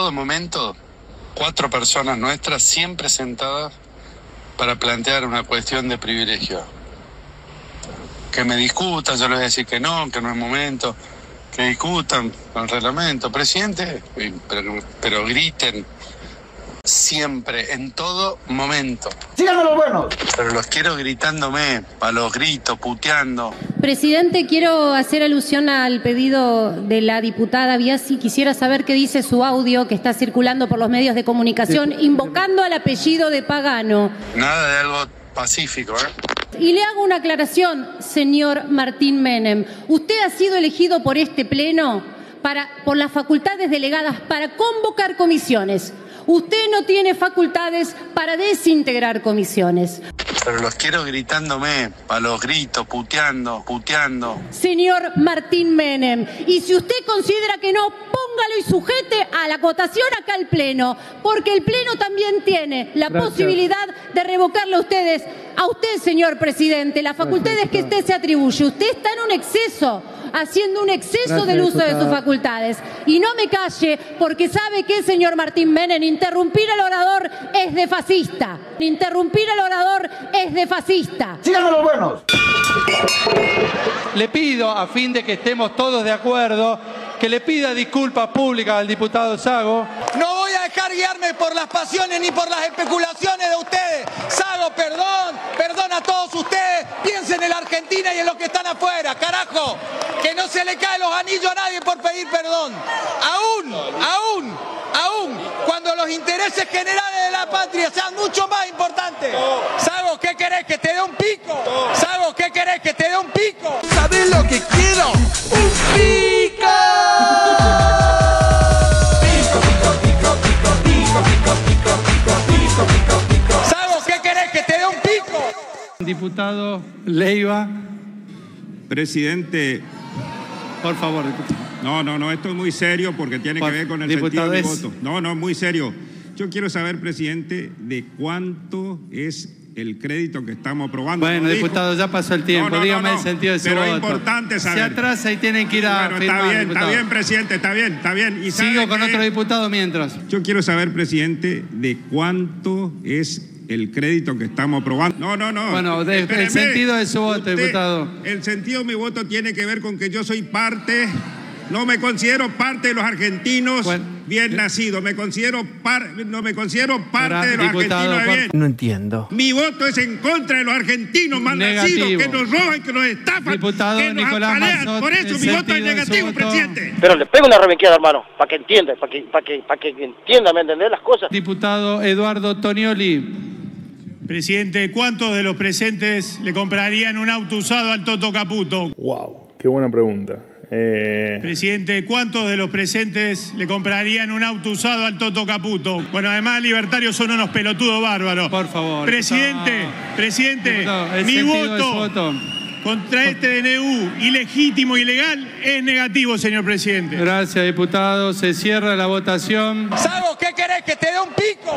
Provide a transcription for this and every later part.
todo momento, cuatro personas nuestras siempre sentadas para plantear una cuestión de privilegio. Que me discutan, yo les voy a decir que no, que no es momento, que discutan con el reglamento. Presidente, pero, pero griten siempre, en todo momento. Síganme los buenos. Pero los quiero gritándome, a los gritos, puteando. Presidente, quiero hacer alusión al pedido de la diputada Biasi. Quisiera saber qué dice su audio que está circulando por los medios de comunicación, invocando al apellido de Pagano. Nada de algo pacífico, ¿eh? Y le hago una aclaración, señor Martín Menem. Usted ha sido elegido por este Pleno para, por las facultades delegadas para convocar comisiones. Usted no tiene facultades para desintegrar comisiones. Pero los quiero gritándome, a los gritos, puteando, puteando. Señor Martín Menem, y si usted considera que no, póngalo y sujete a la votación acá al Pleno, porque el Pleno también tiene la Gracias. posibilidad de revocarle a ustedes, a usted, señor presidente, las facultades que usted se atribuye. Usted está en un exceso, haciendo un exceso Gracias, del uso de sus facultades. Y no me calle, porque sabe que, señor Martín Menem, interrumpir al orador es de fascista. Interrumpir al orador es de fascista. Síganme los buenos. Le pido, a fin de que estemos todos de acuerdo, que le pida disculpas públicas al diputado Sago. No voy a dejar guiarme por las pasiones ni por las especulaciones de ustedes. Sago, perdón, perdón a todos ustedes. Piensen en la Argentina y en los que están afuera, carajo. Que no se le caen los anillos a nadie por pedir perdón. Aún, aún, aún, cuando los intereses generales de la patria sean mucho más importantes. Sago, ¿qué querés? ¿Que te dé un pico? Sago, ¿qué querés? ¿Que te dé un pico? ¿Sabés lo que quiero? ¡Un pico! Sago, ¿qué Presidente, por favor, diputado. no, no, no, esto es muy serio porque tiene Por- que ver con el diputado, sentido de es- voto. No, no, muy serio. Yo quiero saber, presidente, de cuánto es el crédito que estamos aprobando. Bueno, dijo. diputado, ya pasó el tiempo. No, no, Dígame el sentido de su Pero es importante saber. Se atrasa y tienen que ir a Bueno, firmar, está bien, diputado. está bien, presidente, está bien, está bien. Y Sigo con que- otro diputado mientras. Yo quiero saber, presidente, de cuánto es el crédito que estamos aprobando. No, no, no. Bueno, de- el sentido de su voto, diputado. El sentido de mi voto tiene que ver con que yo soy parte, no me considero parte de los argentinos Bueno, bien eh. nacidos, me considero par- no me considero parte Ahora, de los diputado, argentinos de bien. No entiendo. Mi voto es en contra de los argentinos mal nacidos que nos roban, que nos estafan, Diputado que nos Nicolás Por eso el mi voto es negativo, voto. presidente. Pero le pego una rebenqueada, hermano, para que entienda, para que, para que, para que entienda, ¿me entendés las cosas? Diputado Eduardo Tonioli. Presidente, ¿cuántos de los presentes le comprarían un auto usado al Toto Caputo? Wow, qué buena pregunta. Eh, Presidente, ¿cuántos de los presentes le comprarían un auto usado al Toto Caputo? Bueno, además libertarios son unos pelotudos bárbaros. Por favor. Presidente, presidente, Diputado, el mi voto, voto. contra este DNU ilegítimo, ilegal, es negativo, señor presidente. Gracias, diputado. Se cierra la votación. Sago, ¿qué querés? ¿Que te dé un pico?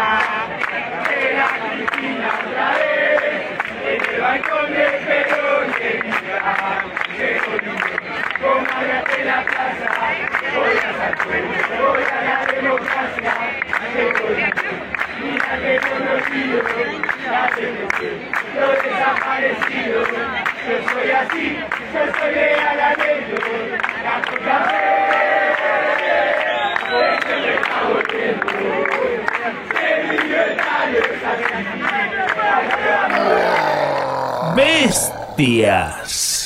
Bestias.